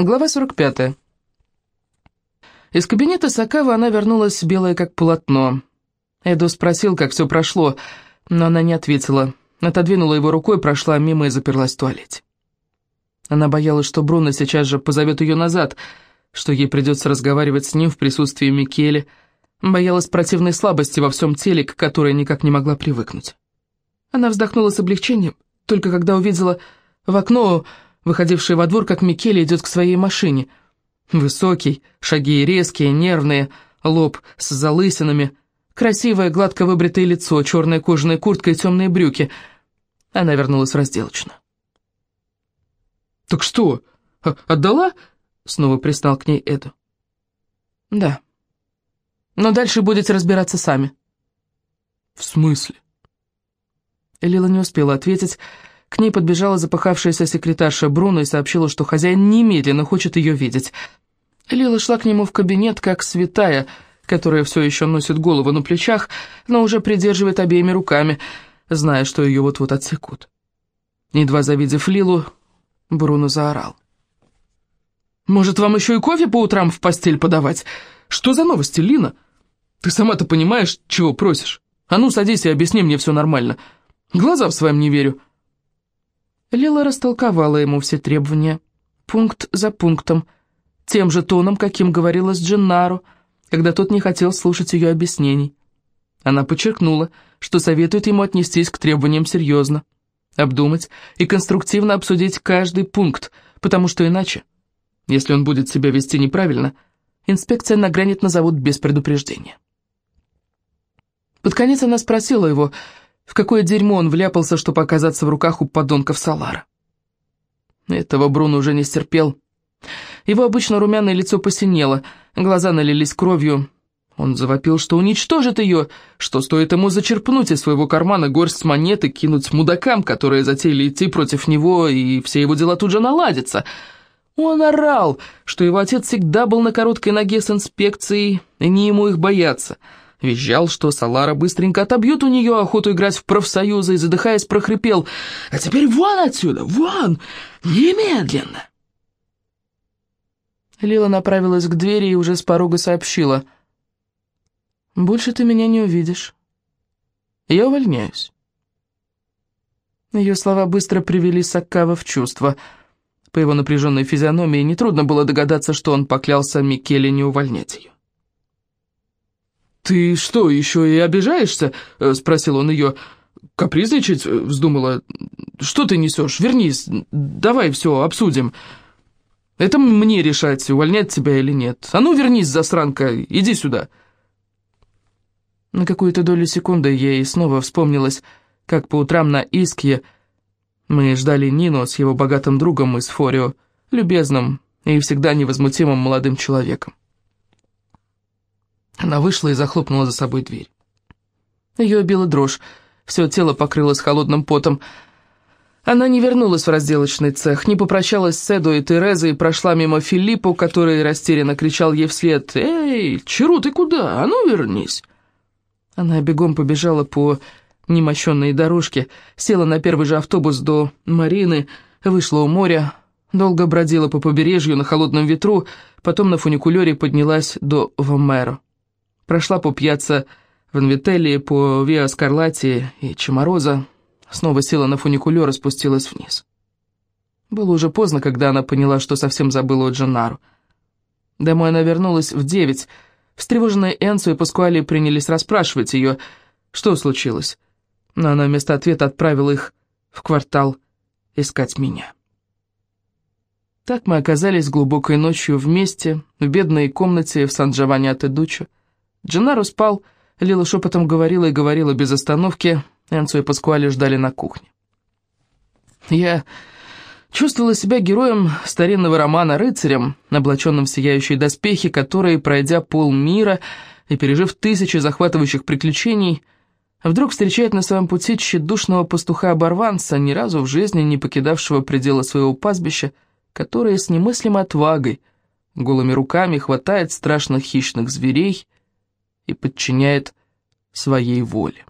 Глава 45. Из кабинета Сакава она вернулась белая как полотно. Эдо спросил, как все прошло, но она не ответила. Отодвинула его рукой, прошла мимо и заперлась в туалете. Она боялась, что Бруно сейчас же позовет ее назад, что ей придется разговаривать с ним в присутствии Микеле. Боялась противной слабости во всем теле, к которой никак не могла привыкнуть. Она вздохнула с облегчением, только когда увидела в окно выходивший во двор, как Микеле идет к своей машине. Высокий, шаги резкие, нервные, лоб с залысинами, красивое гладко выбритое лицо, черная кожаная куртка и темные брюки. Она вернулась в разделочную. «Так что, отдала?» — снова пристал к ней Эду. «Да. Но дальше будете разбираться сами». «В смысле?» Лила не успела ответить, — к ней подбежала запыхавшаяся секретарша Бруно и сообщила, что хозяин немедленно хочет ее видеть. Лила шла к нему в кабинет, как святая, которая все еще носит голову на плечах, но уже придерживает обеими руками, зная, что ее вот-вот отсекут. Едва завидев Лилу, Бруно заорал. «Может, вам еще и кофе по утрам в постель подавать? Что за новости, Лина? Ты сама-то понимаешь, чего просишь? А ну, садись и объясни мне все нормально. Глаза в своем не верю». Лила растолковала ему все требования, пункт за пунктом, тем же тоном, каким говорила с Дженнаро, когда тот не хотел слушать ее объяснений. Она подчеркнула, что советует ему отнестись к требованиям серьезно, обдумать и конструктивно обсудить каждый пункт, потому что иначе, если он будет себя вести неправильно, инспекция нагрянет на завод без предупреждения. Под конец она спросила его, в какое дерьмо он вляпался, чтобы оказаться в руках у подонков Салара. Этого Бруно уже не стерпел. Его обычно румяное лицо посинело, глаза налились кровью. Он завопил, что уничтожит ее, что стоит ему зачерпнуть из своего кармана горсть монет и кинуть мудакам, которые затеяли идти против него, и все его дела тут же наладятся. Он орал, что его отец всегда был на короткой ноге с инспекцией, и не ему их бояться — Визжал, что Салара быстренько отобьет у нее охоту играть в профсоюзы, и, задыхаясь, прохрипел «А теперь вон отсюда, вон! Немедленно!» Лила направилась к двери и уже с порога сообщила «Больше ты меня не увидишь. Я увольняюсь». Ее слова быстро привели Саккава в чувство. По его напряженной физиономии нетрудно было догадаться, что он поклялся Микеле не увольнять ее. «Ты что, еще и обижаешься?» э, — спросил он ее. «Капризничать?» — вздумала. «Что ты несешь? Вернись, давай все обсудим. Это мне решать, увольнять тебя или нет. А ну вернись, засранка, иди сюда». На какую-то долю секунды ей снова вспомнилось, как по утрам на Иске мы ждали Нино с его богатым другом из Форио, любезным и всегда невозмутимым молодым человеком. Она вышла и захлопнула за собой дверь. Ее била дрожь, все тело покрылось холодным потом. Она не вернулась в разделочный цех, не попрощалась с Эдо и Терезой прошла мимо Филиппу, который растерянно кричал ей вслед «Эй, Чару, ты куда? А ну вернись!» Она бегом побежала по немощенной дорожке, села на первый же автобус до Марины, вышла у моря, долго бродила по побережью на холодном ветру, потом на фуникулере поднялась до Вомеро прошла по пьяцца Ванвителли, по Виа Скарлати и Чемороза, снова села на фуникулер и спустилась вниз. Было уже поздно, когда она поняла, что совсем забыла о Дженнару. Домой она вернулась в девять. Встревоженные Энсо и Паскуали принялись расспрашивать ее, что случилось. Но она вместо ответа отправила их в квартал искать меня. Так мы оказались глубокой ночью вместе, в бедной комнате в Сан-Джованни-Ате-Дучо. Дженаро спал, Лила шепотом говорила и говорила без остановки, Энцо и Паскуали ждали на кухне. Я чувствовала себя героем старинного романа «Рыцарем», облаченным в сияющие доспехи, которые, пройдя полмира и пережив тысячи захватывающих приключений, вдруг встречает на своем пути тщедушного пастуха-оборванца, ни разу в жизни не покидавшего предела своего пастбища, который с немыслимой отвагой, голыми руками хватает страшных хищных зверей, и подчиняет своей воле.